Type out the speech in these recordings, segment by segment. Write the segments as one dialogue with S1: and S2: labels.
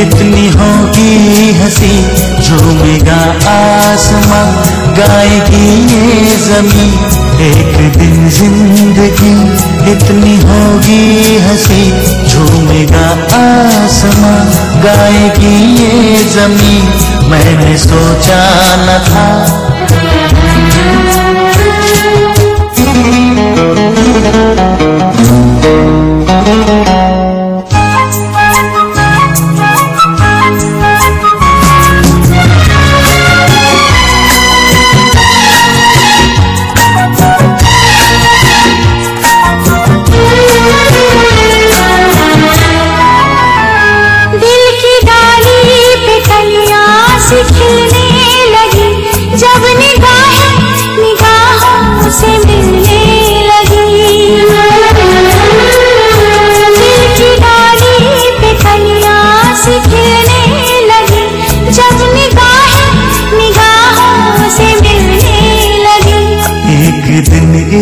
S1: इतनी होगी हँसी, झूमेगा आसमां, गाएगी ये जमी। एक दिन ज़िंदगी इतनी होगी हँसी, झूमेगा आसमां, गाएगी ये जमी। मैंने सोचा न था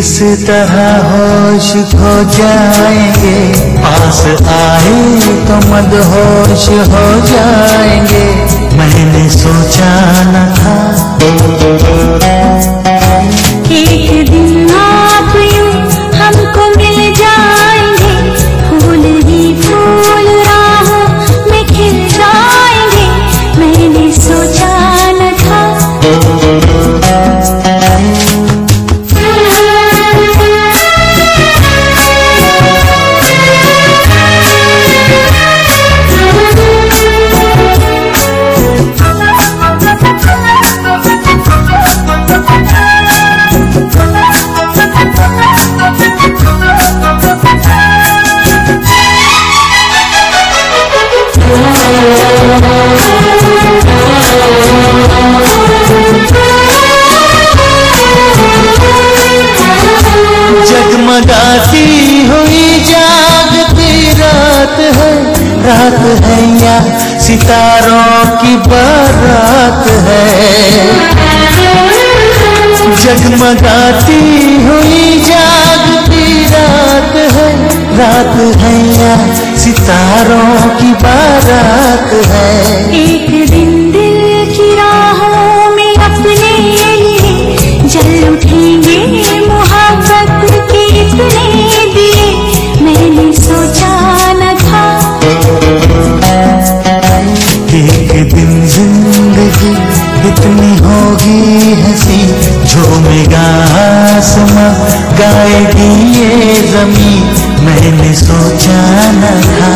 S1: इस तरह होश खो जाएँगे, पास आए तो
S2: मद होश हो जाएँगे। मैंने सोचा न था।
S1: जगमगाती हुई जागती रात है। रात है या सितारों की बारात है। जगमगाती हुई जागती रात है। रात है या गाएगी ये ज़मीन मैंने सोचा न था।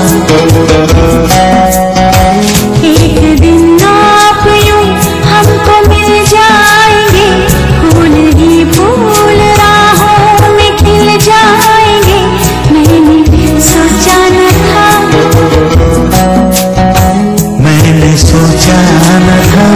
S2: एक दिन आप यूँ हमको मिल जाएँगे फूल ही फूल राहों में खिल जाएँगे मैंने सोचा न था।
S1: मैंने सोचा न था।